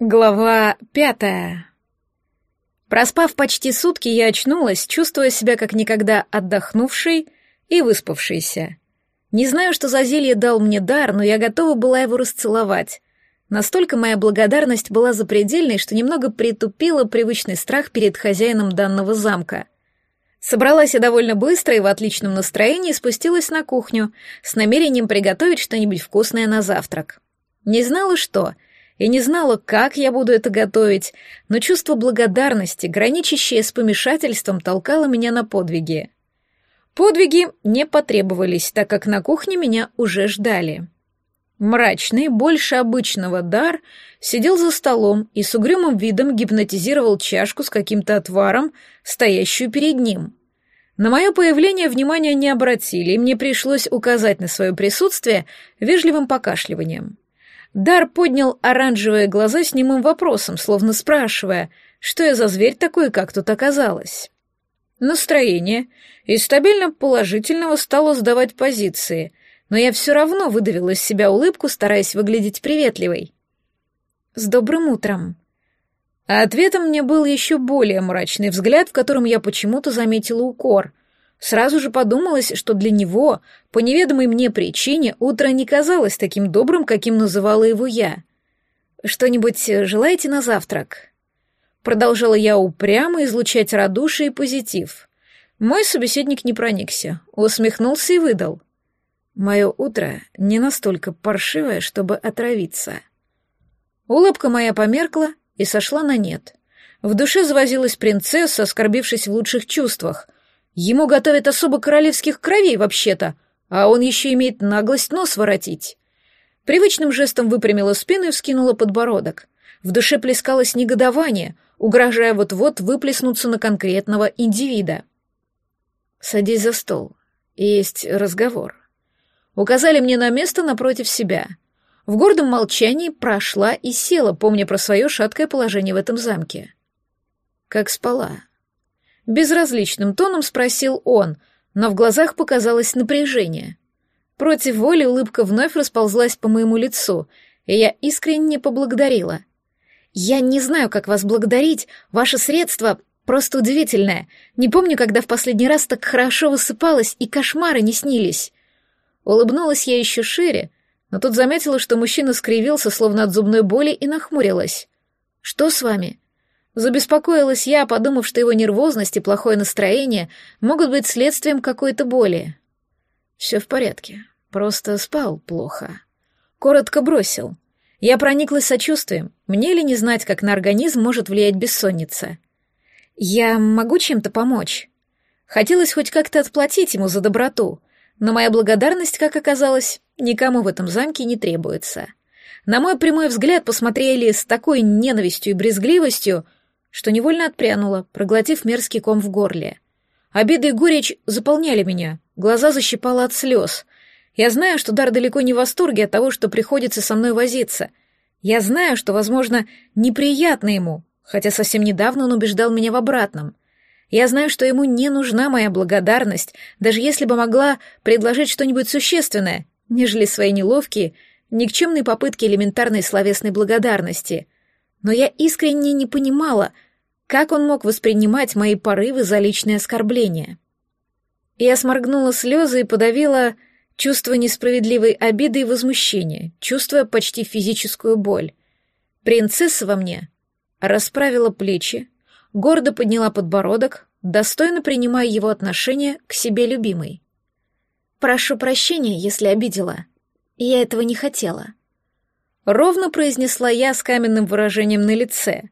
Глава пятая. Проспав почти сутки, я очнулась, чувствуя себя как никогда отдохнувшей и выспавшейся. Не знаю, что за зелье дал мне дар, но я готова была его расцеловать. Настолько моя благодарность была запредельной, что немного притупила привычный страх перед хозяином данного замка. Собралась я довольно быстро и в отличном настроении спустилась на кухню с намерением приготовить что-нибудь вкусное на завтрак. Не знала, что — и не знала, как я буду это готовить, но чувство благодарности, граничащее с помешательством, толкало меня на подвиги. Подвиги не потребовались, так как на кухне меня уже ждали. Мрачный, больше обычного дар, сидел за столом и с угрюмым видом гипнотизировал чашку с каким-то отваром, стоящую перед ним. На мое появление внимания не обратили, и мне пришлось указать на свое присутствие вежливым покашливанием. Дар поднял оранжевые глаза с немым вопросом, словно спрашивая, что я за зверь такой, как тут оказалось. Настроение из стабильно положительного стало сдавать позиции, но я все равно выдавила из себя улыбку, стараясь выглядеть приветливой. «С добрым утром!» А ответом мне был еще более мрачный взгляд, в котором я почему-то заметила укор — Сразу же подумалось, что для него, по неведомой мне причине, утро не казалось таким добрым, каким называла его я. «Что-нибудь желаете на завтрак?» Продолжала я упрямо излучать радушие и позитив. Мой собеседник не проникся, усмехнулся и выдал. «Мое утро не настолько паршивое, чтобы отравиться». Улыбка моя померкла и сошла на нет. В душе завозилась принцесса, оскорбившись в лучших чувствах — Ему готовят особо королевских кровей вообще-то, а он еще имеет наглость нос воротить. Привычным жестом выпрямила спину и вскинула подбородок. В душе плескалось негодование, угрожая вот-вот выплеснуться на конкретного индивида. «Садись за стол. Есть разговор». Указали мне на место напротив себя. В гордом молчании прошла и села, помня про свое шаткое положение в этом замке. Как спала. Безразличным тоном спросил он, но в глазах показалось напряжение. Против воли улыбка вновь расползлась по моему лицу, и я искренне поблагодарила. «Я не знаю, как вас благодарить, ваше средство просто удивительное. Не помню, когда в последний раз так хорошо высыпалась, и кошмары не снились». Улыбнулась я еще шире, но тут заметила, что мужчина скривился, словно от зубной боли, и нахмурилась. «Что с вами?» Забеспокоилась я, подумав, что его нервозность и плохое настроение могут быть следствием какой-то боли. Все в порядке, просто спал плохо. Коротко бросил. Я прониклась сочувствием. Мне ли не знать, как на организм может влиять бессонница? Я могу чем-то помочь? Хотелось хоть как-то отплатить ему за доброту, но моя благодарность, как оказалось, никому в этом замке не требуется. На мой прямой взгляд посмотрели с такой ненавистью и брезгливостью, что невольно отпрянула, проглотив мерзкий ком в горле. Обиды и горечь заполняли меня, глаза защипало от слез. Я знаю, что Дар далеко не в восторге от того, что приходится со мной возиться. Я знаю, что, возможно, неприятно ему, хотя совсем недавно он убеждал меня в обратном. Я знаю, что ему не нужна моя благодарность, даже если бы могла предложить что-нибудь существенное, нежели свои неловкие, никчемные попытки элементарной словесной благодарности — но я искренне не понимала, как он мог воспринимать мои порывы за личные оскорбления. Я сморгнула слезы и подавила чувство несправедливой обиды и возмущения, чувствуя почти физическую боль. Принцесса во мне расправила плечи, гордо подняла подбородок, достойно принимая его отношение к себе любимой. «Прошу прощения, если обидела. Я этого не хотела», Ровно произнесла я с каменным выражением на лице.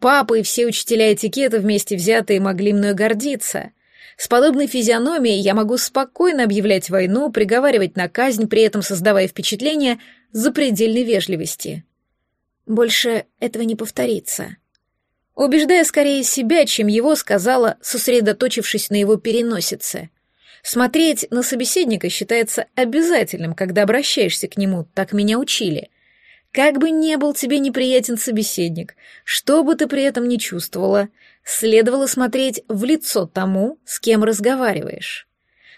Папа и все учителя этикета вместе взятые могли мною гордиться. С подобной физиономией я могу спокойно объявлять войну, приговаривать на казнь, при этом создавая впечатление запредельной вежливости. Больше этого не повторится. Убеждая скорее себя, чем его, сказала, сосредоточившись на его переносице. Смотреть на собеседника считается обязательным, когда обращаешься к нему, так меня учили — как бы не был тебе неприятен собеседник, что бы ты при этом не чувствовала, следовало смотреть в лицо тому, с кем разговариваешь.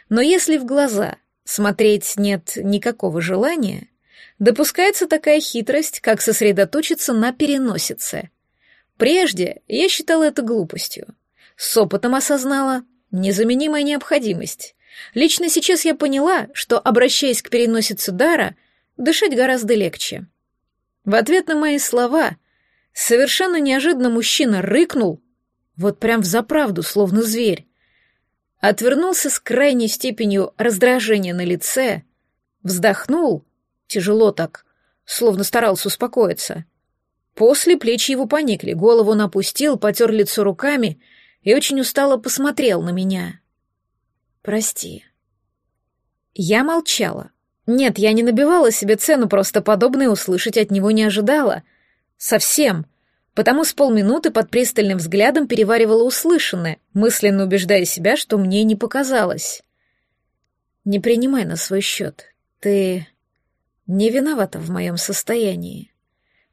Но если в глаза смотреть нет никакого желания, Допускается такая хитрость, как сосредоточиться на переносице. Прежде я считала это глупостью. С опытом осознала незаменимая необходимость. Лично сейчас я поняла, что, обращаясь к переносице дара, дышать гораздо легче. В ответ на мои слова совершенно неожиданно мужчина рыкнул, вот прям в заправду, словно зверь, отвернулся с крайней степенью раздражения на лице, вздохнул, тяжело так, словно старался успокоиться. После плечи его поникли, голову он опустил, потер лицо руками и очень устало посмотрел на меня. «Прости». Я молчала. Нет, я не набивала себе цену, просто подобное услышать от него не ожидала. Совсем потому с полминуты под пристальным взглядом переваривала услышанное, мысленно убеждая себя, что мне не показалось. «Не принимай на свой счет. Ты не виновата в моем состоянии».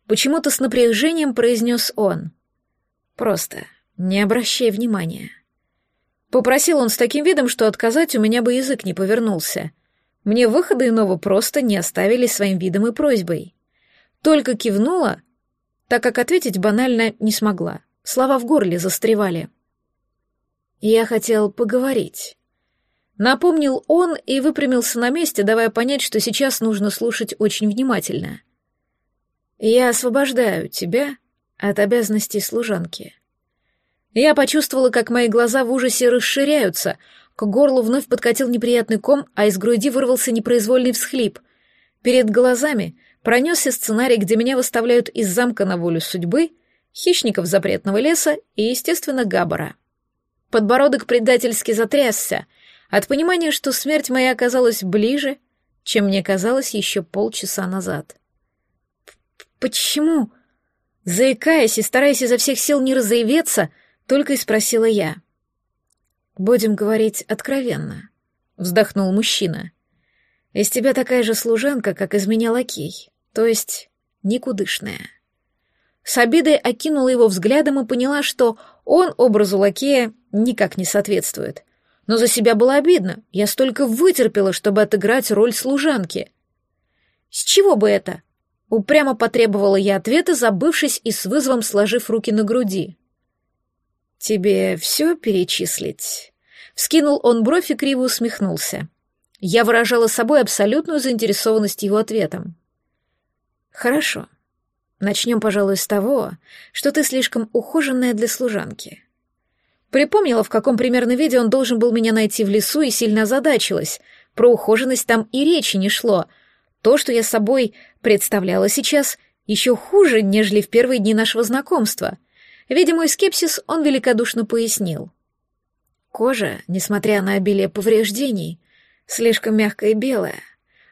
Почему-то с напряжением произнес он. «Просто не обращай внимания». Попросил он с таким видом, что отказать у меня бы язык не повернулся. Мне выхода иного просто не оставили своим видом и просьбой. Только кивнула, так как ответить банально не смогла. Слова в горле застревали. «Я хотел поговорить». Напомнил он и выпрямился на месте, давая понять, что сейчас нужно слушать очень внимательно. «Я освобождаю тебя от обязанностей служанки». Я почувствовала, как мои глаза в ужасе расширяются, к горлу вновь подкатил неприятный ком, а из груди вырвался непроизвольный всхлип. Перед глазами пронесся сценарий, где меня выставляют из замка на волю судьбы, хищников запретного леса и, естественно, Габбара. Подбородок предательски затрясся от понимания, что смерть моя оказалась ближе, чем мне казалось еще полчаса назад. «Почему?» Заикаясь и стараясь изо всех сил не разоеветься, только и спросила я. «Будем говорить откровенно», — вздохнул мужчина. «Из тебя такая же служанка, как из меня лакей то есть никудышная. С обидой окинула его взглядом и поняла, что он образу лакея никак не соответствует. Но за себя было обидно, я столько вытерпела, чтобы отыграть роль служанки. С чего бы это? Упрямо потребовала я ответа, забывшись и с вызовом сложив руки на груди. «Тебе все перечислить?» Вскинул он бровь и криво усмехнулся. Я выражала собой абсолютную заинтересованность его ответом. Хорошо. Начнем, пожалуй, с того, что ты слишком ухоженная для служанки. Припомнила, в каком примерно виде он должен был меня найти в лесу, и сильно озадачилась. Про ухоженность там и речи не шло. То, что я собой представляла сейчас, еще хуже, нежели в первые дни нашего знакомства. Видя мой скепсис, он великодушно пояснил. Кожа, несмотря на обилие повреждений, слишком мягкая и белая.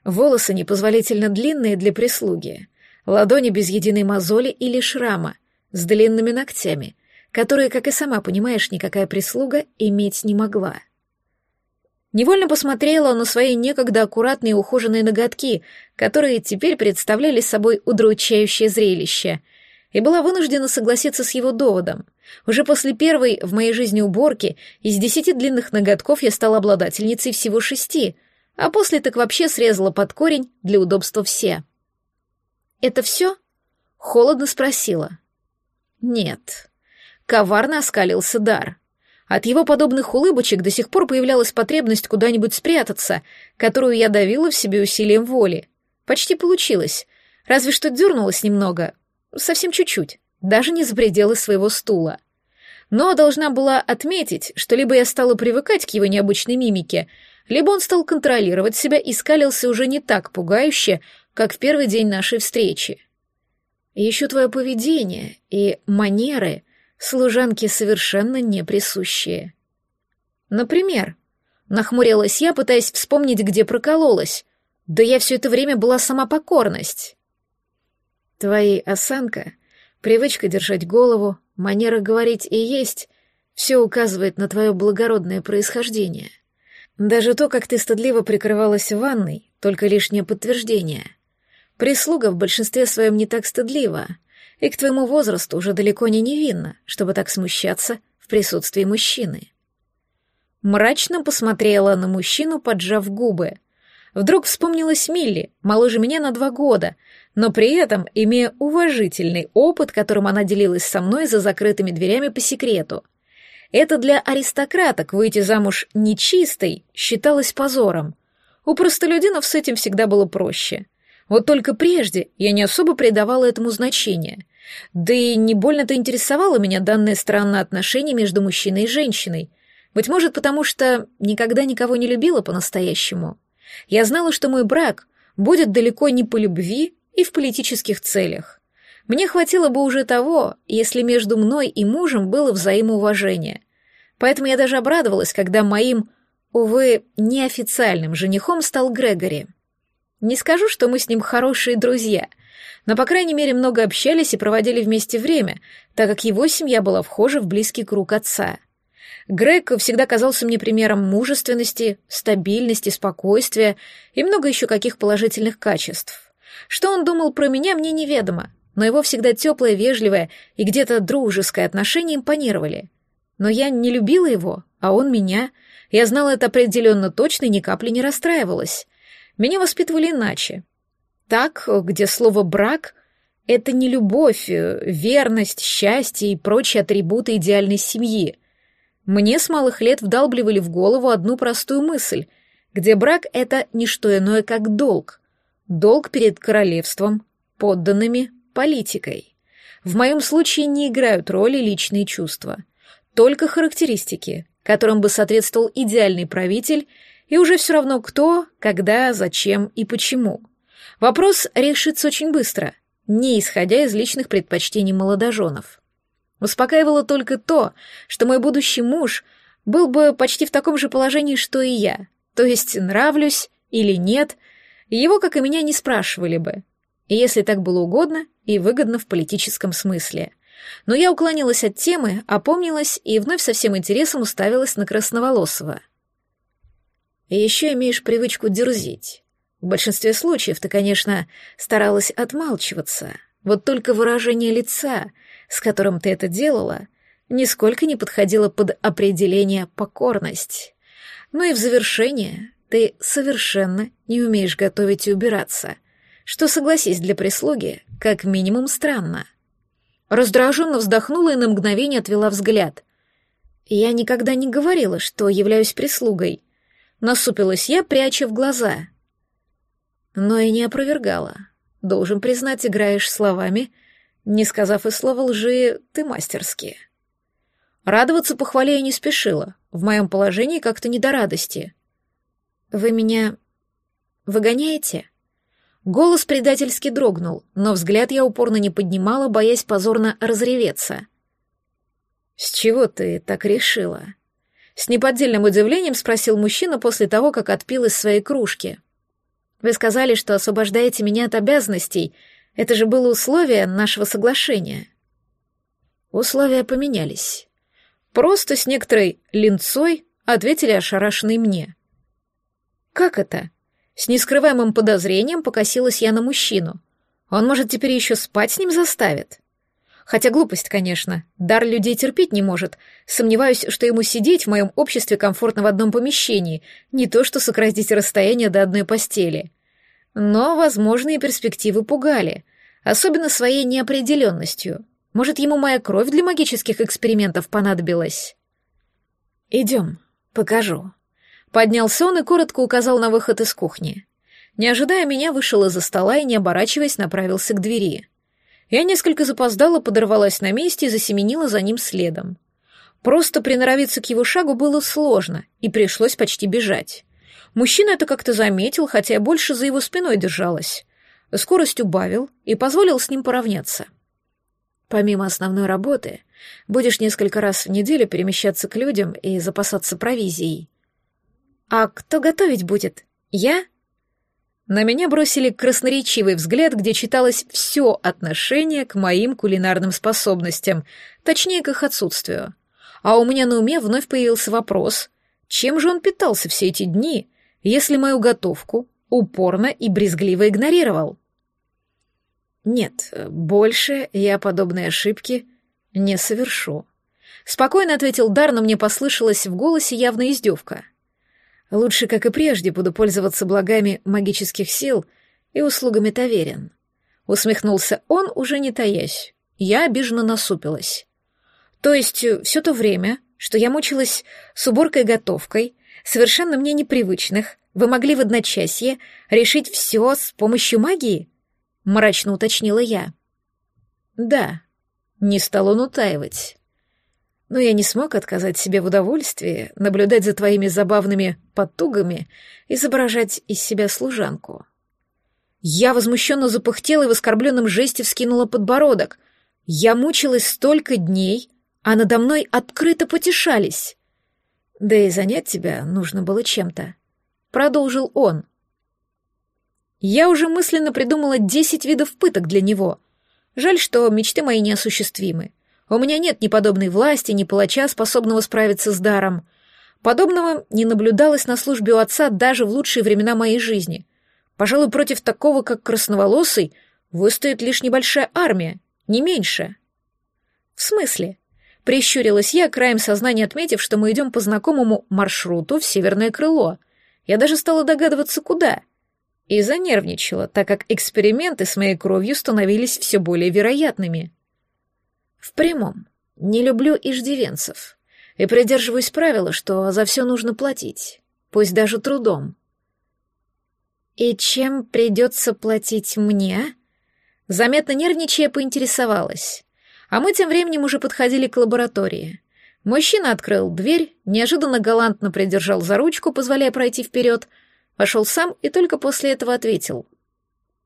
Волосы непозволительно длинные для прислуги, ладони без единой мозоли или шрама, с длинными ногтями, которые, как и сама понимаешь, никакая прислуга иметь не могла. Невольно посмотрела на свои некогда аккуратные ухоженные ноготки, которые теперь представляли собой удручающее зрелище, и была вынуждена согласиться с его доводом. Уже после первой в моей жизни уборки из десяти длинных ноготков я стала обладательницей всего шести — а после так вообще срезала под корень для удобства все. «Это все?» — холодно спросила. «Нет». Коварно оскалился дар. От его подобных улыбочек до сих пор появлялась потребность куда-нибудь спрятаться, которую я давила в себе усилием воли. Почти получилось. Разве что дернулась немного. Совсем чуть-чуть. Даже не за пределы своего стула. Но должна была отметить, что либо я стала привыкать к его необычной мимике, либо он стал контролировать себя и скалился уже не так пугающе, как в первый день нашей встречи. еще твое поведение и манеры служанки совершенно не присущие. Например, нахмурилась я, пытаясь вспомнить, где прокололась. Да я все это время была сама покорность. Твои осанка, привычка держать голову, манера говорить и есть — все указывает на твое благородное происхождение. Даже то, как ты стыдливо прикрывалась в ванной, только лишнее подтверждение. Прислуга в большинстве своем не так стыдлива, и к твоему возрасту уже далеко не невинна, чтобы так смущаться в присутствии мужчины. Мрачно посмотрела на мужчину, поджав губы, Вдруг вспомнилась Милли, моложе меня на два года, но при этом имея уважительный опыт, которым она делилась со мной за закрытыми дверями по секрету. Это для аристократок выйти замуж нечистой считалось позором. У простолюдинов с этим всегда было проще. Вот только прежде я не особо придавала этому значения. Да и не больно-то интересовало меня данное странное отношение между мужчиной и женщиной. Быть может, потому что никогда никого не любила по-настоящему. Я знала, что мой брак будет далеко не по любви и в политических целях. Мне хватило бы уже того, если между мной и мужем было взаимоуважение. Поэтому я даже обрадовалась, когда моим, увы, неофициальным женихом стал Грегори. Не скажу, что мы с ним хорошие друзья, но, по крайней мере, много общались и проводили вместе время, так как его семья была вхожа в близкий круг отца. Грег всегда казался мне примером мужественности, стабильности, спокойствия и много еще каких положительных качеств. Что он думал про меня, мне неведомо, но его всегда теплое, вежливое и где-то дружеское отношение импонировали. Но я не любила его, а он меня. Я знала это определенно точно и ни капли не расстраивалась. Меня воспитывали иначе. Так, где слово «брак» — это не любовь, э, верность, счастье и прочие атрибуты идеальной семьи — мне с малых лет вдалбливали в голову одну простую мысль, где брак — это не что иное, как долг. Долг перед королевством, подданными, политикой. В моем случае не играют роли личные чувства, только характеристики, которым бы соответствовал идеальный правитель, и уже все равно кто, когда, зачем и почему. Вопрос решится очень быстро, не исходя из личных предпочтений молодоженов. Успокаивало только то, что мой будущий муж был бы почти в таком же положении, что и я, то есть нравлюсь или нет, его, как и меня, не спрашивали бы, если так было угодно и выгодно в политическом смысле. Но я уклонилась от темы, опомнилась и вновь со всем интересом уставилась на Красноволосого. Еще имеешь привычку дерзить. В большинстве случаев ты, конечно, старалась отмалчиваться, вот только выражение лица — с которым ты это делала, нисколько не подходило под определение покорность. Ну и в завершение, ты совершенно не умеешь готовить и убираться, что, согласись, для прислуги как минимум странно. Раздраженно вздохнула и на мгновение отвела взгляд. Я никогда не говорила, что являюсь прислугой. Насупилась я, пряча в глаза. Но и не опровергала. Должен признать, играешь словами — не сказав и слова лжи, ты мастерски. Радоваться похвале я не спешила. В моем положении как-то не до радости. Вы меня выгоняете? Голос предательски дрогнул, но взгляд я упорно не поднимала, боясь позорно разреветься. «С чего ты так решила?» С неподдельным удивлением спросил мужчина после того, как отпил из своей кружки. «Вы сказали, что освобождаете меня от обязанностей, это же было условие нашего соглашения. Условия поменялись. Просто с некоторой линцой ответили ошарашенные мне. «Как это?» С нескрываемым подозрением покосилась я на мужчину. Он, может, теперь еще спать с ним заставит? Хотя глупость, конечно. Дар людей терпеть не может. Сомневаюсь, что ему сидеть в моем обществе комфортно в одном помещении, не то что сократить расстояние до одной постели. Но возможные перспективы пугали особенно своей неопределенностью. Может, ему моя кровь для магических экспериментов понадобилась? «Идем, покажу». Поднялся он и коротко указал на выход из кухни. Не ожидая меня, вышел из-за стола и, не оборачиваясь, направился к двери. Я несколько запоздала, подорвалась на месте и засеменила за ним следом. Просто приноровиться к его шагу было сложно, и пришлось почти бежать. Мужчина это как-то заметил, хотя я больше за его спиной держалась скорость убавил и позволил с ним поравняться. Помимо основной работы, будешь несколько раз в неделю перемещаться к людям и запасаться провизией. А кто готовить будет? Я? На меня бросили красноречивый взгляд, где читалось все отношение к моим кулинарным способностям, точнее, к их отсутствию. А у меня на уме вновь появился вопрос, чем же он питался все эти дни, если мою готовку упорно и брезгливо игнорировал. Нет, больше я подобные ошибки не совершу. Спокойно ответил Дар, но мне послышалась в голосе явная издевка. Лучше, как и прежде, буду пользоваться благами магических сил и услугами таверин. Усмехнулся он, уже не таясь. Я обиженно насупилась. То есть э, все то время, что я мучилась с уборкой-готовкой, совершенно мне непривычных, вы могли в одночасье решить все с помощью магии? Мрачно уточнила я. Да, не стал он утаивать. Но я не смог отказать себе в удовольствии наблюдать за твоими забавными потугами, изображать из себя служанку. Я возмущенно запыхтела и в оскорбленном жесте вскинула подбородок. Я мучилась столько дней, а надо мной открыто потешались. Да и занять тебя нужно было чем-то. Продолжил он. Я уже мысленно придумала десять видов пыток для него. Жаль, что мечты мои неосуществимы. У меня нет ни подобной власти, ни палача, способного справиться с даром. Подобного не наблюдалось на службе у отца даже в лучшие времена моей жизни. Пожалуй, против такого, как красноволосый, выстоит лишь небольшая армия, не меньше. В смысле? Прищурилась я, краем сознания отметив, что мы идем по знакомому маршруту в северное крыло. Я даже стала догадываться, куда. И занервничала, так как эксперименты с моей кровью становились все более вероятными. В прямом. Не люблю иждивенцев. И придерживаюсь правила, что за все нужно платить, пусть даже трудом. «И чем придется платить мне?» Заметно нервничая, поинтересовалась. А мы тем временем уже подходили к лаборатории. Мужчина открыл дверь, неожиданно галантно придержал за ручку, позволяя пройти вперед, вошел сам и только после этого ответил.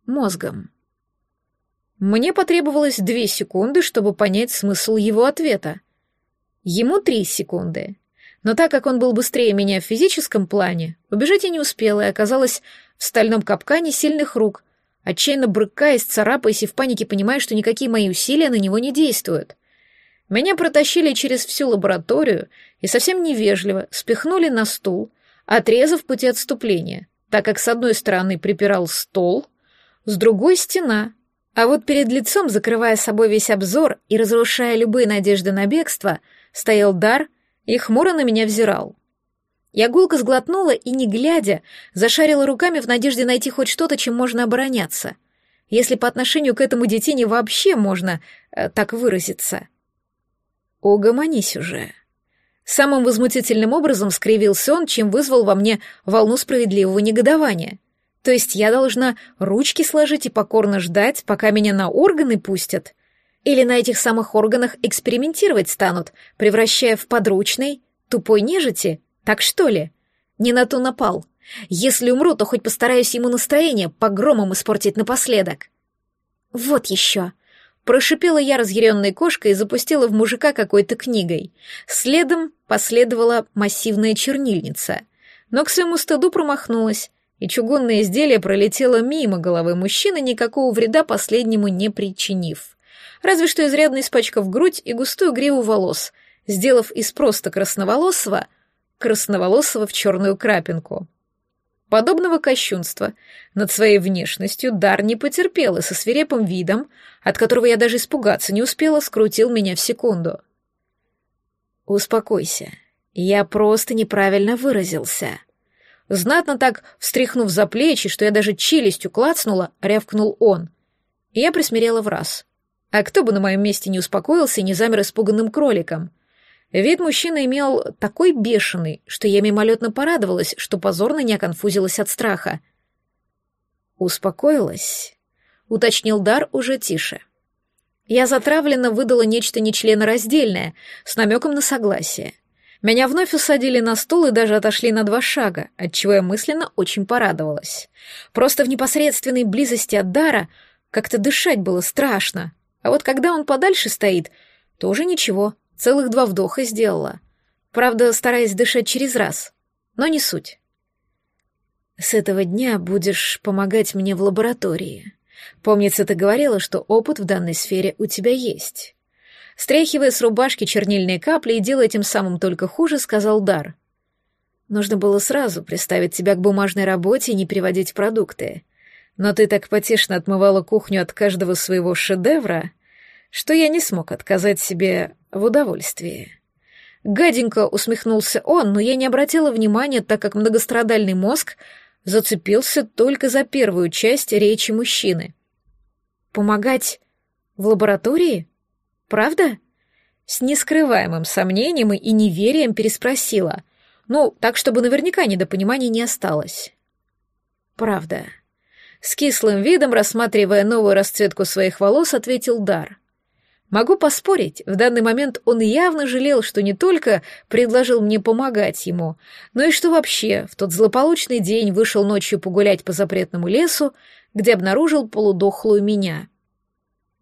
Мозгом. Мне потребовалось две секунды, чтобы понять смысл его ответа. Ему три секунды. Но так как он был быстрее меня в физическом плане, убежать я не успела и оказалась в стальном капкане сильных рук, отчаянно брыкаясь, царапаясь и в панике понимая, что никакие мои усилия на него не действуют. Меня протащили через всю лабораторию и совсем невежливо спихнули на стул, отрезав пути отступления, так как с одной стороны припирал стол, с другой — стена, а вот перед лицом, закрывая собой весь обзор и разрушая любые надежды на бегство, стоял дар и хмуро на меня взирал. Я гулко сглотнула и, не глядя, зашарила руками в надежде найти хоть что-то, чем можно обороняться. Если по отношению к этому детине вообще можно э, так выразиться. Угомонись уже. Самым возмутительным образом скривился он, чем вызвал во мне волну справедливого негодования. То есть я должна ручки сложить и покорно ждать, пока меня на органы пустят? Или на этих самых органах экспериментировать станут, превращая в подручный, тупой нежити, так что ли? Не на ту напал. Если умру, то хоть постараюсь ему настроение погромом испортить напоследок. Вот еще. Прошипела я разъяренной кошкой и запустила в мужика какой-то книгой. Следом последовала массивная чернильница. Но к своему стыду промахнулась, и чугунное изделие пролетело мимо головы мужчины, никакого вреда последнему не причинив. Разве что изрядно испачкав грудь и густую гриву волос, сделав из просто красноволосого — красноволосого в черную крапинку. Подобного кощунства над своей внешностью Дар не потерпел и со свирепым видом, от которого я даже испугаться не успела, скрутил меня в секунду. «Успокойся, я просто неправильно выразился». Знатно так, встряхнув за плечи, что я даже челюстью клацнула, рявкнул он. И я присмирела в раз. А кто бы на моем месте не успокоился и не замер испуганным кроликом — Вид мужчины имел такой бешеный, что я мимолетно порадовалась, что позорно не оконфузилась от страха. «Успокоилась?» — уточнил Дар уже тише. Я затравленно выдала нечто нечленораздельное, с намеком на согласие. Меня вновь усадили на стул и даже отошли на два шага, отчего я мысленно очень порадовалась. Просто в непосредственной близости от Дара как-то дышать было страшно, а вот когда он подальше стоит, тоже ничего, Целых два вдоха сделала. Правда, стараясь дышать через раз. Но не суть. С этого дня будешь помогать мне в лаборатории. Помнится, ты говорила, что опыт в данной сфере у тебя есть. Стряхивая с рубашки чернильные капли и делая тем самым только хуже, сказал Дар. Нужно было сразу приставить тебя к бумажной работе и не приводить продукты. Но ты так потешно отмывала кухню от каждого своего шедевра, что я не смог отказать себе в удовольствии. Гаденько усмехнулся он, но я не обратила внимания, так как многострадальный мозг зацепился только за первую часть речи мужчины. «Помогать в лаборатории? Правда?» С нескрываемым сомнением и неверием переспросила. Ну, так, чтобы наверняка недопонимания не осталось. «Правда». С кислым видом, рассматривая новую расцветку своих волос, ответил Дар. Могу поспорить, в данный момент он явно жалел, что не только предложил мне помогать ему, но и что вообще в тот злополучный день вышел ночью погулять по запретному лесу, где обнаружил полудохлую меня.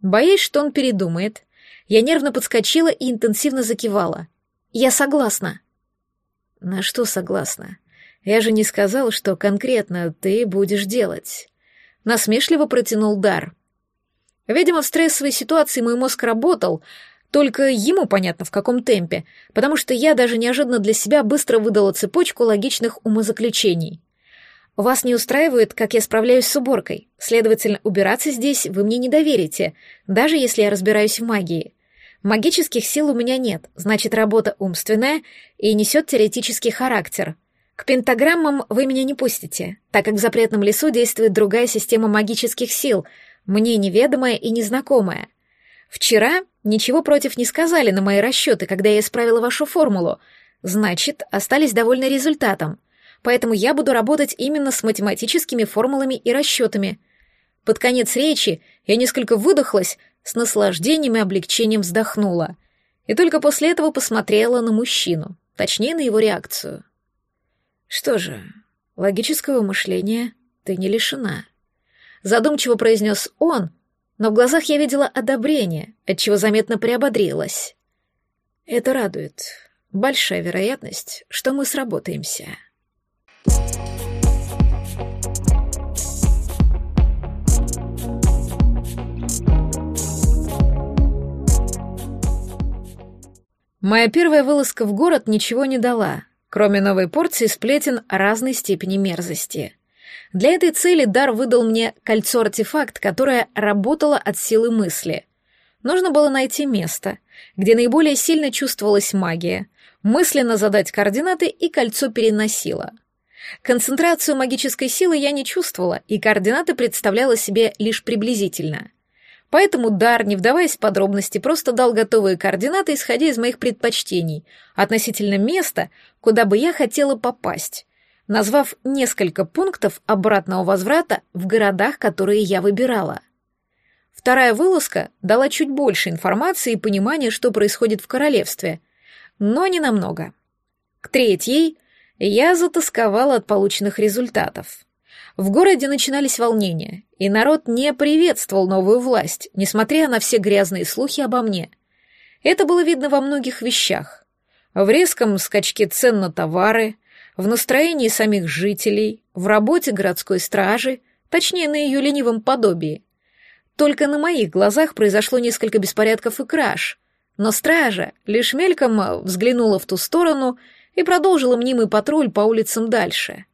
Боясь, что он передумает, я нервно подскочила и интенсивно закивала. «Я согласна». «На что согласна? Я же не сказал, что конкретно ты будешь делать». Насмешливо протянул Дар. Видимо, в стрессовой ситуации мой мозг работал, только ему понятно, в каком темпе, потому что я даже неожиданно для себя быстро выдала цепочку логичных умозаключений. Вас не устраивает, как я справляюсь с уборкой. Следовательно, убираться здесь вы мне не доверите, даже если я разбираюсь в магии. Магических сил у меня нет, значит, работа умственная и несет теоретический характер. К пентаграммам вы меня не пустите, так как в запретном лесу действует другая система магических сил — мне неведомое и незнакомое. Вчера ничего против не сказали на мои расчеты, когда я исправила вашу формулу. Значит, остались довольны результатом. Поэтому я буду работать именно с математическими формулами и расчетами. Под конец речи я несколько выдохлась, с наслаждением и облегчением вздохнула. И только после этого посмотрела на мужчину, точнее, на его реакцию. Что же, логического мышления ты не лишена задумчиво произнес он, но в глазах я видела одобрение, отчего заметно приободрилась. Это радует. Большая вероятность, что мы сработаемся. Моя первая вылазка в город ничего не дала, кроме новой порции сплетен разной степени мерзости. Для этой цели Дар выдал мне кольцо-артефакт, которое работало от силы мысли. Нужно было найти место, где наиболее сильно чувствовалась магия, мысленно задать координаты и кольцо переносило. Концентрацию магической силы я не чувствовала, и координаты представляла себе лишь приблизительно. Поэтому Дар, не вдаваясь в подробности, просто дал готовые координаты, исходя из моих предпочтений, относительно места, куда бы я хотела попасть, назвав несколько пунктов обратного возврата в городах, которые я выбирала. Вторая вылазка дала чуть больше информации и понимания, что происходит в королевстве, но не намного. К третьей я затасковала от полученных результатов. В городе начинались волнения, и народ не приветствовал новую власть, несмотря на все грязные слухи обо мне. Это было видно во многих вещах. В резком скачке цен на товары, в настроении самих жителей, в работе городской стражи, точнее, на ее ленивом подобии. Только на моих глазах произошло несколько беспорядков и краж, но стража лишь мельком взглянула в ту сторону и продолжила мнимый патруль по улицам дальше.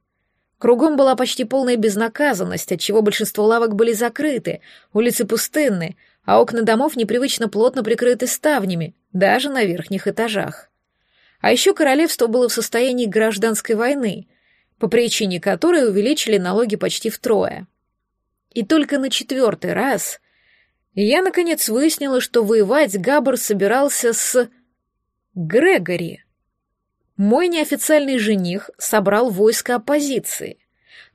Кругом была почти полная безнаказанность, отчего большинство лавок были закрыты, улицы пустынны, а окна домов непривычно плотно прикрыты ставнями, даже на верхних этажах. А еще королевство было в состоянии гражданской войны, по причине которой увеличили налоги почти втрое. И только на четвертый раз я, наконец, выяснила, что воевать Габр собирался с... Грегори. Мой неофициальный жених собрал войско оппозиции.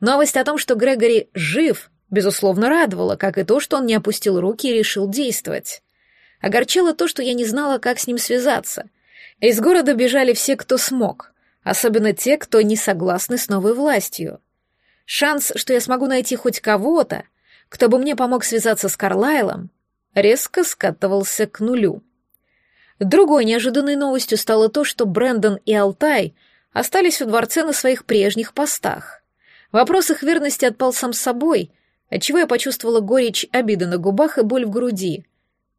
Новость о том, что Грегори жив, безусловно, радовала, как и то, что он не опустил руки и решил действовать. Огорчало то, что я не знала, как с ним связаться — из города бежали все, кто смог, особенно те, кто не согласны с новой властью. Шанс, что я смогу найти хоть кого-то, кто бы мне помог связаться с Карлайлом, резко скатывался к нулю. Другой неожиданной новостью стало то, что Брэндон и Алтай остались во дворце на своих прежних постах. Вопрос их верности отпал сам собой, отчего я почувствовала горечь обиды на губах и боль в груди.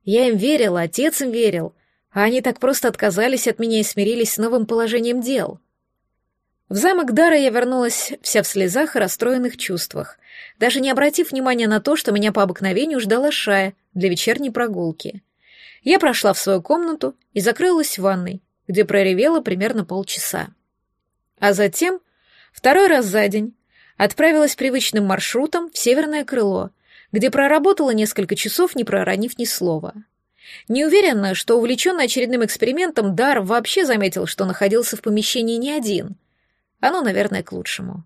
Я им верила, отец им верил, а они так просто отказались от меня и смирились с новым положением дел. В замок Дара я вернулась вся в слезах и расстроенных чувствах, даже не обратив внимания на то, что меня по обыкновению ждала Шая для вечерней прогулки. Я прошла в свою комнату и закрылась в ванной, где проревела примерно полчаса. А затем, второй раз за день, отправилась привычным маршрутом в северное крыло, где проработала несколько часов, не проронив ни слова. Не уверена, что увлеченный очередным экспериментом Дар вообще заметил, что находился в помещении не один. Оно, наверное, к лучшему.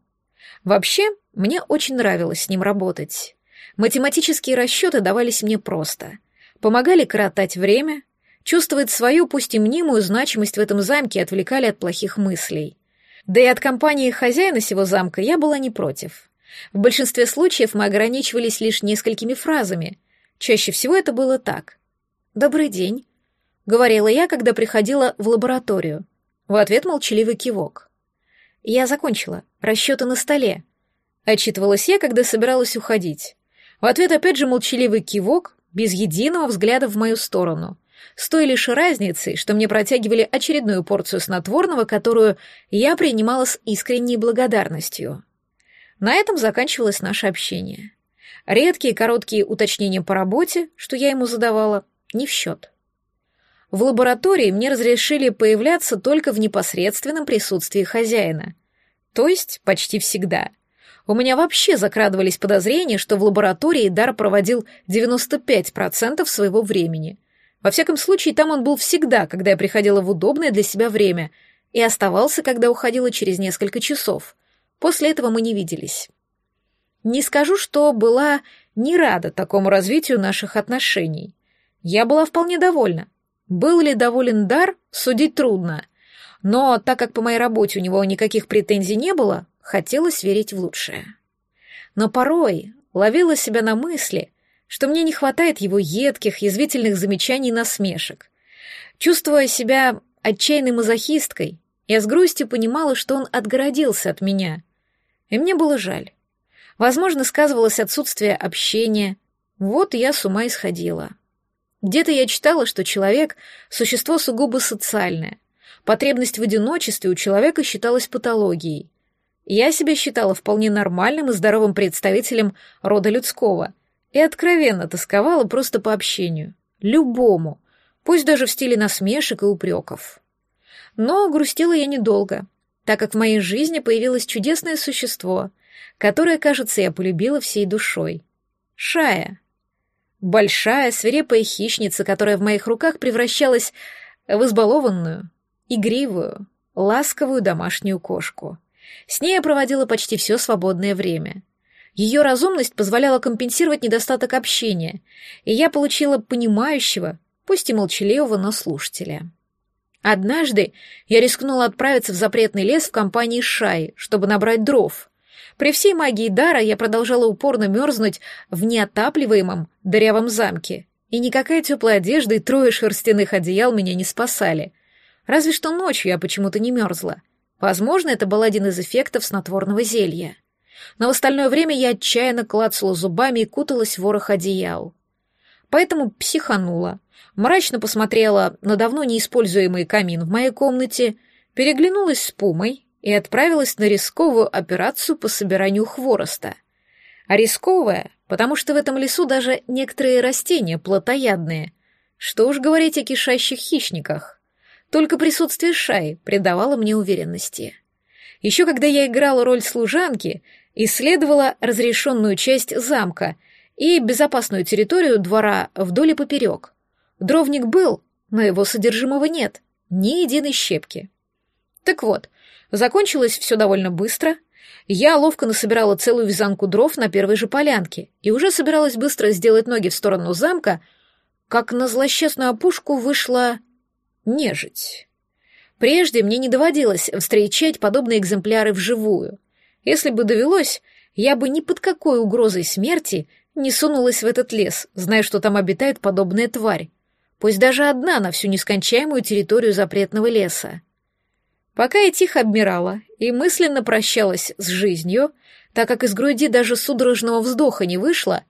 Вообще, мне очень нравилось с ним работать. Математические расчеты давались мне просто. Помогали коротать время, чувствовать свою, пусть и мнимую, значимость в этом замке отвлекали от плохих мыслей. Да и от компании хозяина сего замка я была не против. В большинстве случаев мы ограничивались лишь несколькими фразами. Чаще всего это было так. «Добрый день», — говорила я, когда приходила в лабораторию. В ответ молчаливый кивок. «Я закончила. Расчеты на столе», — отчитывалась я, когда собиралась уходить. В ответ опять же молчаливый кивок, без единого взгляда в мою сторону с той лишь разницей, что мне протягивали очередную порцию снотворного, которую я принимала с искренней благодарностью. На этом заканчивалось наше общение. Редкие короткие уточнения по работе, что я ему задавала, не в счет. В лаборатории мне разрешили появляться только в непосредственном присутствии хозяина. То есть почти всегда. У меня вообще закрадывались подозрения, что в лаборатории Дар проводил 95% своего времени — во всяком случае, там он был всегда, когда я приходила в удобное для себя время, и оставался, когда уходила через несколько часов. После этого мы не виделись. Не скажу, что была не рада такому развитию наших отношений. Я была вполне довольна. Был ли доволен Дар, судить трудно. Но так как по моей работе у него никаких претензий не было, хотелось верить в лучшее. Но порой ловила себя на мысли, что мне не хватает его едких, язвительных замечаний и насмешек. Чувствуя себя отчаянной мазохисткой, я с грустью понимала, что он отгородился от меня. И мне было жаль. Возможно, сказывалось отсутствие общения. Вот я с ума исходила. Где-то я читала, что человек — существо сугубо социальное. Потребность в одиночестве у человека считалась патологией. Я себя считала вполне нормальным и здоровым представителем рода людского — и откровенно тосковала просто по общению. Любому, пусть даже в стиле насмешек и упреков. Но грустила я недолго, так как в моей жизни появилось чудесное существо, которое, кажется, я полюбила всей душой. Шая. Большая, свирепая хищница, которая в моих руках превращалась в избалованную, игривую, ласковую домашнюю кошку. С ней я проводила почти все свободное время. Ее разумность позволяла компенсировать недостаток общения, и я получила понимающего, пусть и молчаливого, но слушателя. Однажды я рискнула отправиться в запретный лес в компании Шай, чтобы набрать дров. При всей магии дара я продолжала упорно мерзнуть в неотапливаемом дырявом замке, и никакая теплая одежда и трое шерстяных одеял меня не спасали. Разве что ночью я почему-то не мерзла. Возможно, это был один из эффектов снотворного зелья но в остальное время я отчаянно клацала зубами и куталась в ворох одеял. Поэтому психанула, мрачно посмотрела на давно неиспользуемый камин в моей комнате, переглянулась с Пумой и отправилась на рисковую операцию по собиранию хвороста. А рисковая, потому что в этом лесу даже некоторые растения плотоядные. Что уж говорить о кишащих хищниках. Только присутствие Шаи придавало мне уверенности. Еще когда я играла роль служанки, исследовала разрешенную часть замка и безопасную территорию двора вдоль и поперек. Дровник был, но его содержимого нет, ни единой щепки. Так вот, закончилось все довольно быстро. Я ловко насобирала целую вязанку дров на первой же полянке и уже собиралась быстро сделать ноги в сторону замка, как на злосчастную опушку вышла нежить. Прежде мне не доводилось встречать подобные экземпляры вживую — если бы довелось, я бы ни под какой угрозой смерти не сунулась в этот лес, зная, что там обитает подобная тварь, пусть даже одна на всю нескончаемую территорию запретного леса. Пока я тихо обмирала и мысленно прощалась с жизнью, так как из груди даже судорожного вздоха не вышло,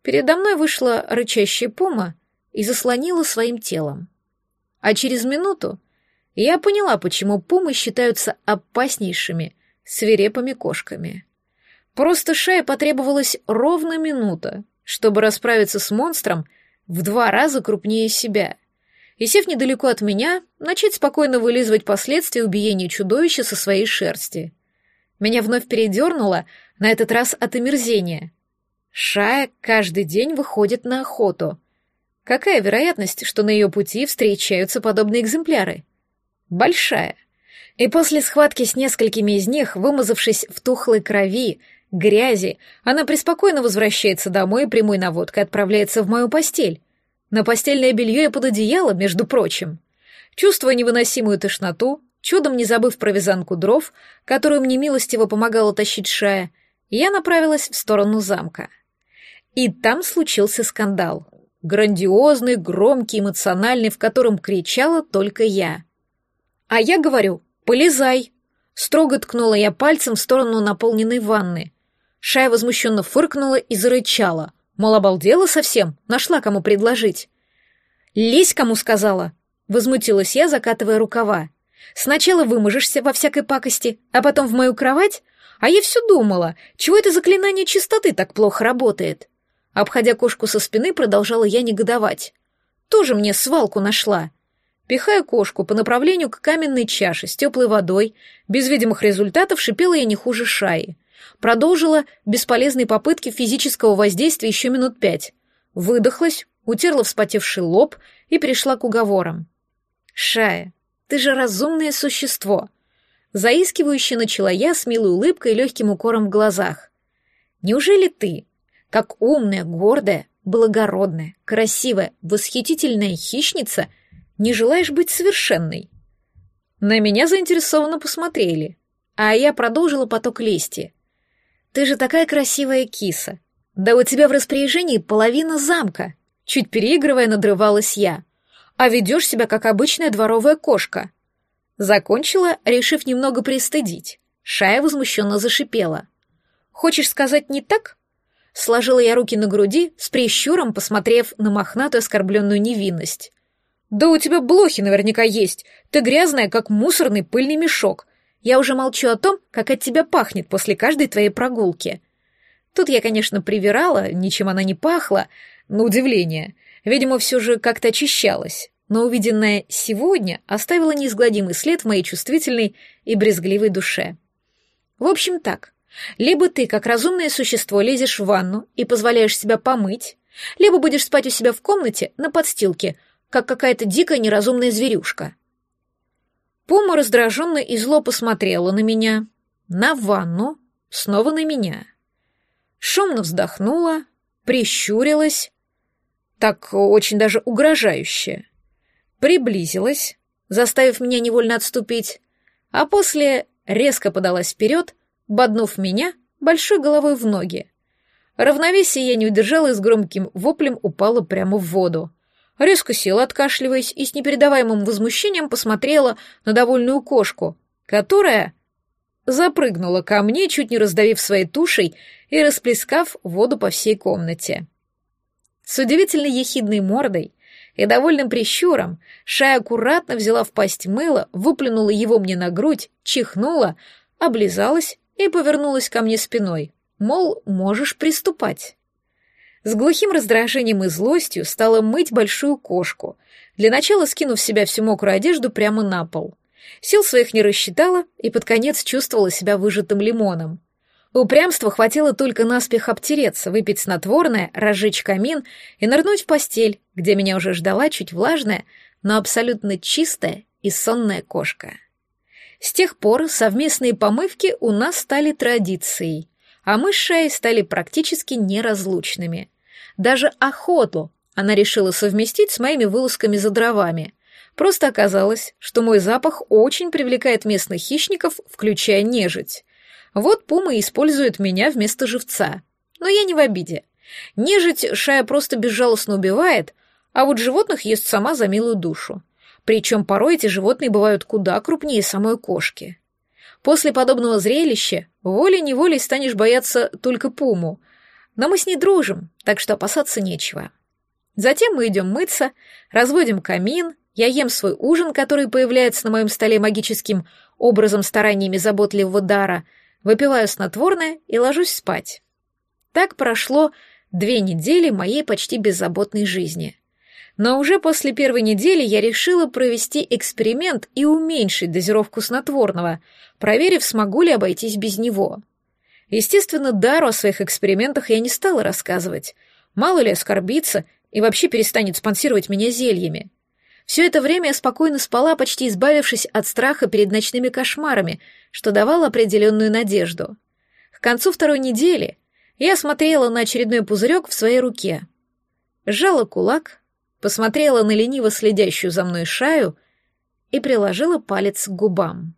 передо мной вышла рычащая пума и заслонила своим телом. А через минуту я поняла, почему пумы считаются опаснейшими свирепыми кошками. Просто Шае потребовалась ровно минута, чтобы расправиться с монстром в два раза крупнее себя. и, сев недалеко от меня, начать спокойно вылизывать последствия убиения чудовища со своей шерсти. Меня вновь передернуло, на этот раз от омерзения. Шая каждый день выходит на охоту. Какая вероятность, что на ее пути встречаются подобные экземпляры? Большая. И после схватки с несколькими из них, вымазавшись в тухлой крови, грязи, она преспокойно возвращается домой и прямой наводкой отправляется в мою постель. На постельное белье и под одеяло, между прочим. Чувствуя невыносимую тошноту, чудом не забыв про вязанку дров, которую мне милостиво помогала тащить Шая, я направилась в сторону замка. И там случился скандал. Грандиозный, громкий, эмоциональный, в котором кричала только я. А я говорю «Полезай!» Строго ткнула я пальцем в сторону наполненной ванны. Шая возмущенно фыркнула и зарычала. Мол, обалдела совсем, нашла кому предложить. «Лезь, кому сказала!» Возмутилась я, закатывая рукава. «Сначала выможешься во всякой пакости, а потом в мою кровать? А я все думала, чего это заклинание чистоты так плохо работает?» Обходя кошку со спины, продолжала я негодовать. «Тоже мне свалку нашла!» Пихая кошку по направлению к каменной чаше с теплой водой, без видимых результатов шипела я не хуже шаи. Продолжила бесполезные попытки физического воздействия еще минут пять. Выдохлась, утерла вспотевший лоб и перешла к уговорам. «Шая, ты же разумное существо!» Заискивающе начала я с милой улыбкой и легким укором в глазах. «Неужели ты, как умная, гордая, благородная, красивая, восхитительная хищница, не желаешь быть совершенной?» На меня заинтересованно посмотрели, а я продолжила поток лести. Ты же такая красивая киса. Да у тебя в распоряжении половина замка. Чуть переигрывая, надрывалась я. А ведешь себя, как обычная дворовая кошка. Закончила, решив немного пристыдить. Шая возмущенно зашипела. Хочешь сказать не так? Сложила я руки на груди, с прищуром посмотрев на мохнатую оскорбленную невинность. «Да у тебя блохи наверняка есть. Ты грязная, как мусорный пыльный мешок. Я уже молчу о том, как от тебя пахнет после каждой твоей прогулки. Тут я, конечно, привирала, ничем она не пахла, на удивление. Видимо, все же как-то очищалась. Но увиденное сегодня оставило неизгладимый след в моей чувствительной и брезгливой душе. В общем так, либо ты, как разумное существо, лезешь в ванну и позволяешь себя помыть, либо будешь спать у себя в комнате на подстилке, как какая-то дикая неразумная зверюшка. Пума раздраженно и зло посмотрела на меня, на ванну, снова на меня. Шумно вздохнула, прищурилась, так очень даже угрожающе. Приблизилась, заставив меня невольно отступить, а после резко подалась вперед, боднув меня большой головой в ноги. Равновесие я не удержала и с громким воплем упала прямо в воду. Резко села, откашливаясь, и с непередаваемым возмущением посмотрела на довольную кошку, которая запрыгнула ко мне, чуть не раздавив своей тушей и расплескав воду по всей комнате. С удивительно ехидной мордой и довольным прищуром Шая аккуратно взяла в пасть мыло, выплюнула его мне на грудь, чихнула, облизалась и повернулась ко мне спиной, мол, можешь приступать. С глухим раздражением и злостью стала мыть большую кошку, для начала скинув с себя всю мокрую одежду прямо на пол. Сил своих не рассчитала и под конец чувствовала себя выжатым лимоном. Упрямства хватило только наспех обтереться, выпить снотворное, разжечь камин и нырнуть в постель, где меня уже ждала чуть влажная, но абсолютно чистая и сонная кошка. С тех пор совместные помывки у нас стали традицией, а мы с Шаей стали практически неразлучными. Даже охоту она решила совместить с моими вылазками за дровами. Просто оказалось, что мой запах очень привлекает местных хищников, включая нежить. Вот пума использует меня вместо живца. Но я не в обиде. Нежить Шая просто безжалостно убивает, а вот животных ест сама за милую душу. Причем порой эти животные бывают куда крупнее самой кошки. После подобного зрелища волей-неволей станешь бояться только пуму, но мы с ней дружим, так что опасаться нечего. Затем мы идем мыться, разводим камин, я ем свой ужин, который появляется на моем столе магическим образом стараниями заботливого дара, выпиваю снотворное и ложусь спать. Так прошло две недели моей почти беззаботной жизни. Но уже после первой недели я решила провести эксперимент и уменьшить дозировку снотворного, проверив, смогу ли обойтись без него. Естественно, Дару о своих экспериментах я не стала рассказывать. Мало ли оскорбится и вообще перестанет спонсировать меня зельями. Все это время я спокойно спала, почти избавившись от страха перед ночными кошмарами, что давало определенную надежду. К концу второй недели я смотрела на очередной пузырек в своей руке. Сжала кулак, посмотрела на лениво следящую за мной шаю и приложила палец к губам.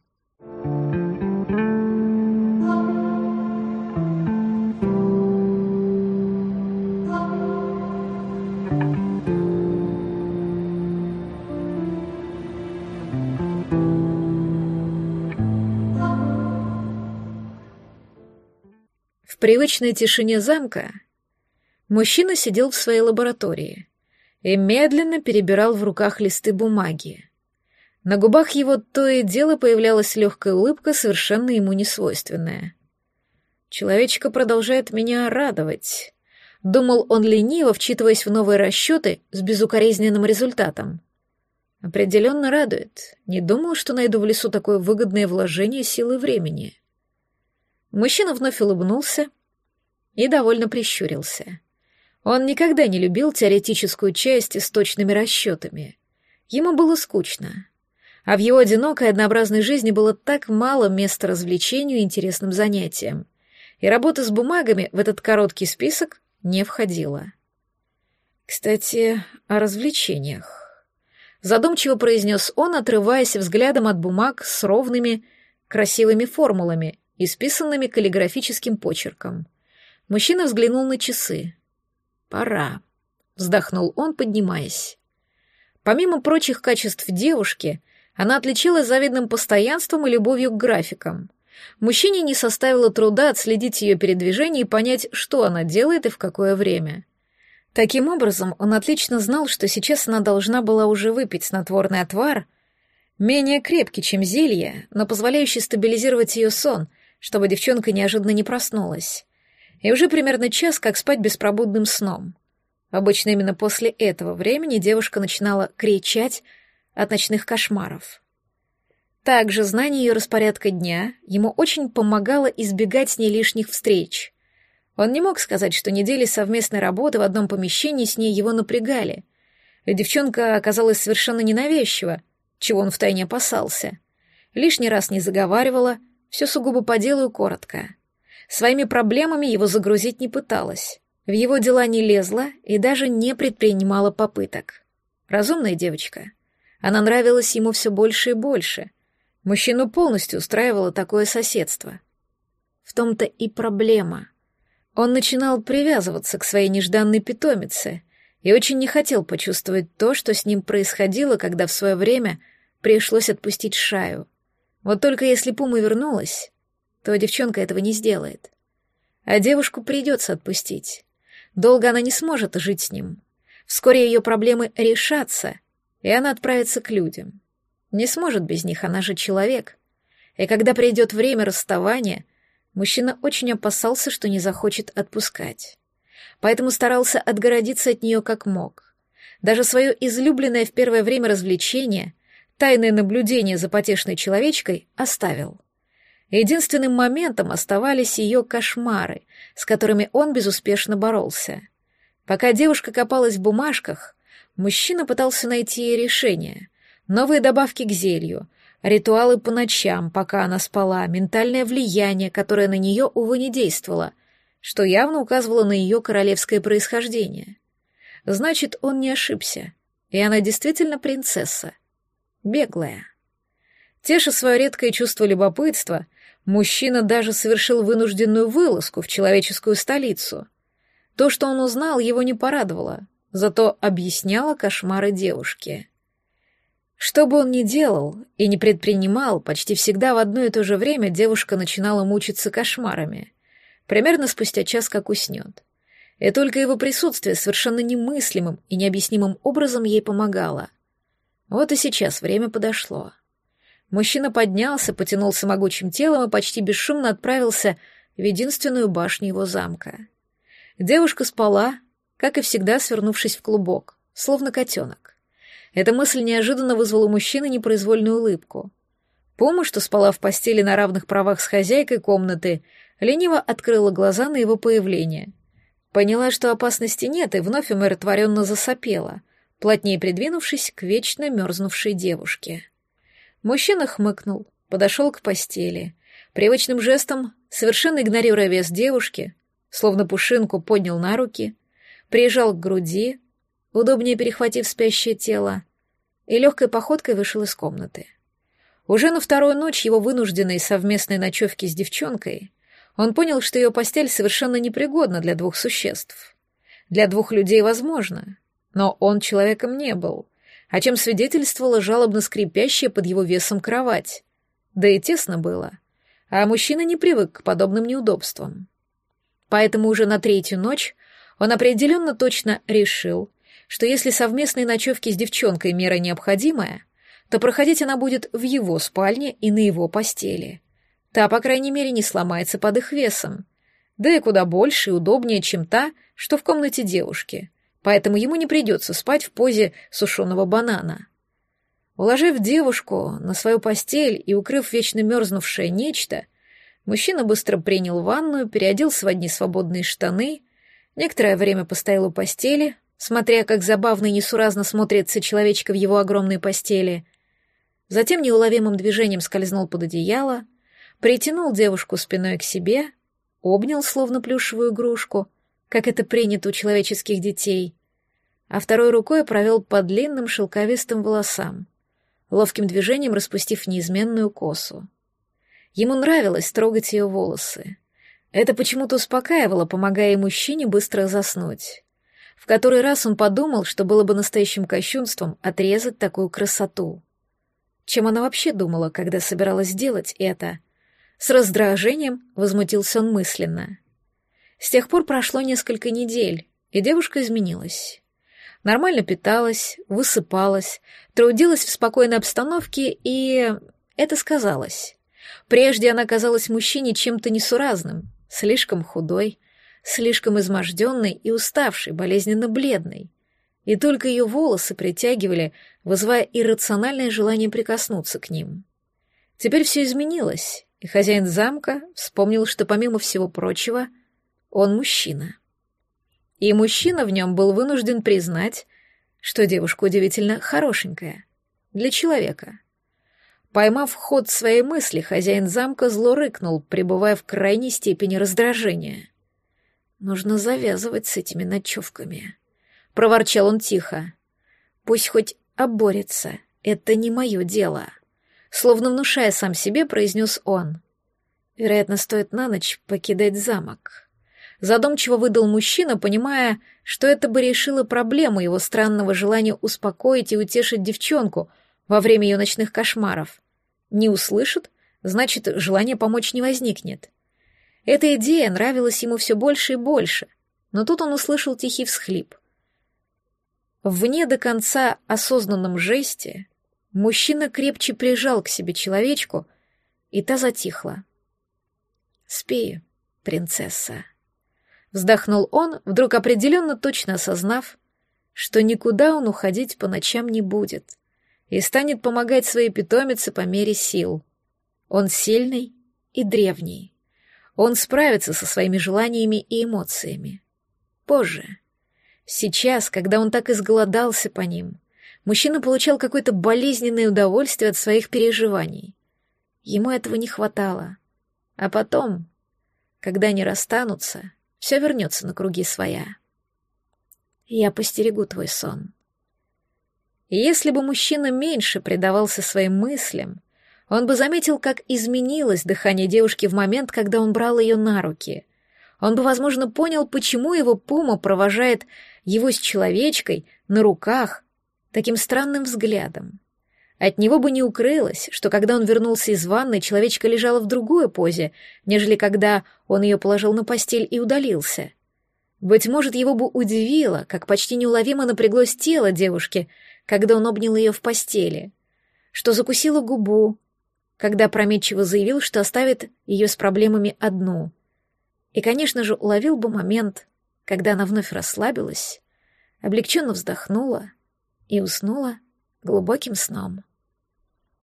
В привычной тишине замка мужчина сидел в своей лаборатории и медленно перебирал в руках листы бумаги. На губах его то и дело появлялась легкая улыбка, совершенно ему несвойственная. «Человечка продолжает меня радовать», — думал он лениво, вчитываясь в новые расчеты с безукоризненным результатом. «Определенно радует. Не думал, что найду в лесу такое выгодное вложение силы времени». Мужчина вновь улыбнулся и довольно прищурился. Он никогда не любил теоретическую часть с точными расчетами. Ему было скучно. А в его одинокой однообразной жизни было так мало места развлечению и интересным занятиям. И работа с бумагами в этот короткий список не входила. Кстати, о развлечениях. Задумчиво произнес он, отрываясь взглядом от бумаг с ровными, красивыми формулами, исписанными каллиграфическим почерком. Мужчина взглянул на часы. «Пора», — вздохнул он, поднимаясь. Помимо прочих качеств девушки, она отличилась завидным постоянством и любовью к графикам. Мужчине не составило труда отследить ее передвижение и понять, что она делает и в какое время. Таким образом, он отлично знал, что сейчас она должна была уже выпить снотворный отвар, менее крепкий, чем зелье, но позволяющий стабилизировать ее сон, чтобы девчонка неожиданно не проснулась и уже примерно час как спать беспробудным сном. Обычно именно после этого времени девушка начинала кричать от ночных кошмаров. Также знание ее распорядка дня ему очень помогало избегать с ней лишних встреч. Он не мог сказать, что недели совместной работы в одном помещении с ней его напрягали. Девчонка оказалась совершенно ненавязчива, чего он втайне опасался. Лишний раз не заговаривала, все сугубо по делу и коротко. Своими проблемами его загрузить не пыталась. В его дела не лезла и даже не предпринимала попыток. Разумная девочка. Она нравилась ему все больше и больше. Мужчину полностью устраивало такое соседство. В том-то и проблема. Он начинал привязываться к своей нежданной питомице и очень не хотел почувствовать то, что с ним происходило, когда в свое время пришлось отпустить Шаю. Вот только если Пума вернулась, то девчонка этого не сделает. А девушку придется отпустить. Долго она не сможет жить с ним. Вскоре ее проблемы решатся, и она отправится к людям. Не сможет без них, она же человек. И когда придет время расставания, мужчина очень опасался, что не захочет отпускать. Поэтому старался отгородиться от нее как мог. Даже свое излюбленное в первое время развлечение, тайное наблюдение за потешной человечкой, оставил. Единственным моментом оставались ее кошмары, с которыми он безуспешно боролся. Пока девушка копалась в бумажках, мужчина пытался найти ей решение. Новые добавки к зелью, ритуалы по ночам, пока она спала, ментальное влияние, которое на нее, увы, не действовало, что явно указывало на ее королевское происхождение. Значит, он не ошибся, и она действительно принцесса. Беглая. Теша свое редкое чувство любопытства, Мужчина даже совершил вынужденную вылазку в человеческую столицу. То, что он узнал, его не порадовало, зато объясняло кошмары девушки. Что бы он ни делал и не предпринимал, почти всегда в одно и то же время девушка начинала мучиться кошмарами. Примерно спустя час как уснет. И только его присутствие совершенно немыслимым и необъяснимым образом ей помогало. Вот и сейчас время подошло. Мужчина поднялся, потянулся могучим телом и почти бесшумно отправился в единственную башню его замка. Девушка спала, как и всегда, свернувшись в клубок, словно котенок. Эта мысль неожиданно вызвала у мужчины непроизвольную улыбку. Пома, что спала в постели на равных правах с хозяйкой комнаты, лениво открыла глаза на его появление. Поняла, что опасности нет, и вновь умиротворенно засопела, плотнее придвинувшись к вечно мерзнувшей девушке. Мужчина хмыкнул, подошел к постели. Привычным жестом, совершенно игнорируя вес девушки, словно пушинку поднял на руки, прижал к груди, удобнее перехватив спящее тело, и легкой походкой вышел из комнаты. Уже на вторую ночь его вынужденной совместной ночевки с девчонкой он понял, что ее постель совершенно непригодна для двух существ. Для двух людей возможно, но он человеком не был, о чем свидетельствовала жалобно скрипящая под его весом кровать. Да и тесно было, а мужчина не привык к подобным неудобствам. Поэтому уже на третью ночь он определенно точно решил, что если совместные ночевки с девчонкой мера необходимая, то проходить она будет в его спальне и на его постели. Та, по крайней мере, не сломается под их весом. Да и куда больше и удобнее, чем та, что в комнате девушки. Поэтому ему не придется спать в позе сушеного банана. Уложив девушку на свою постель и укрыв вечно мерзнувшее нечто, мужчина быстро принял ванную, переоделся в одни свободные штаны, некоторое время постоял у постели, смотря как забавно и несуразно смотрится человечка в его огромной постели. Затем неуловимым движением скользнул под одеяло, притянул девушку спиной к себе, обнял словно плюшевую игрушку, как это принято у человеческих детей, а второй рукой провел по длинным шелковистым волосам, ловким движением распустив неизменную косу. Ему нравилось трогать ее волосы. Это почему-то успокаивало, помогая мужчине быстро заснуть. В который раз он подумал, что было бы настоящим кощунством отрезать такую красоту. Чем она вообще думала, когда собиралась сделать это? С раздражением возмутился он мысленно. С тех пор прошло несколько недель, и девушка изменилась. Нормально питалась, высыпалась, трудилась в спокойной обстановке, и это сказалось. Прежде она казалась мужчине чем-то несуразным, слишком худой, слишком изможденной и уставшей, болезненно бледной. И только ее волосы притягивали, вызывая иррациональное желание прикоснуться к ним. Теперь все изменилось, и хозяин замка вспомнил, что помимо всего прочего, он мужчина. И мужчина в нем был вынужден признать, что девушка удивительно хорошенькая. Для человека. Поймав ход своей мысли, хозяин замка зло рыкнул, пребывая в крайней степени раздражения. Нужно завязывать с этими ночевками. Проворчал он тихо. Пусть хоть оборется, это не мое дело. Словно внушая сам себе, произнес он. Вероятно, стоит на ночь покидать замок. Задумчиво выдал мужчина, понимая, что это бы решило проблему его странного желания успокоить и утешить девчонку во время ее ночных кошмаров. Не услышит, значит, желания помочь не возникнет. Эта идея нравилась ему все больше и больше, но тут он услышал тихий всхлип. Вне до конца осознанном жесте мужчина крепче прижал к себе человечку, и та затихла. «Спи, принцесса», — вздохнул он, вдруг определенно точно осознав, что никуда он уходить по ночам не будет и станет помогать своей питомице по мере сил. Он сильный и древний. Он справится со своими желаниями и эмоциями. Позже. Сейчас, когда он так изголодался по ним, мужчина получал какое-то болезненное удовольствие от своих переживаний. Ему этого не хватало. А потом, когда они расстанутся, все вернется на круги своя. Я постерегу твой сон. Если бы мужчина меньше предавался своим мыслям, он бы заметил, как изменилось дыхание девушки в момент, когда он брал ее на руки. Он бы, возможно, понял, почему его пума провожает его с человечкой на руках таким странным взглядом. От него бы не укрылось, что когда он вернулся из ванной, человечка лежала в другой позе, нежели когда он ее положил на постель и удалился. Быть может, его бы удивило, как почти неуловимо напряглось тело девушки, когда он обнял ее в постели, что закусила губу, когда прометчиво заявил, что оставит ее с проблемами одну. И, конечно же, уловил бы момент, когда она вновь расслабилась, облегченно вздохнула и уснула глубоким сном.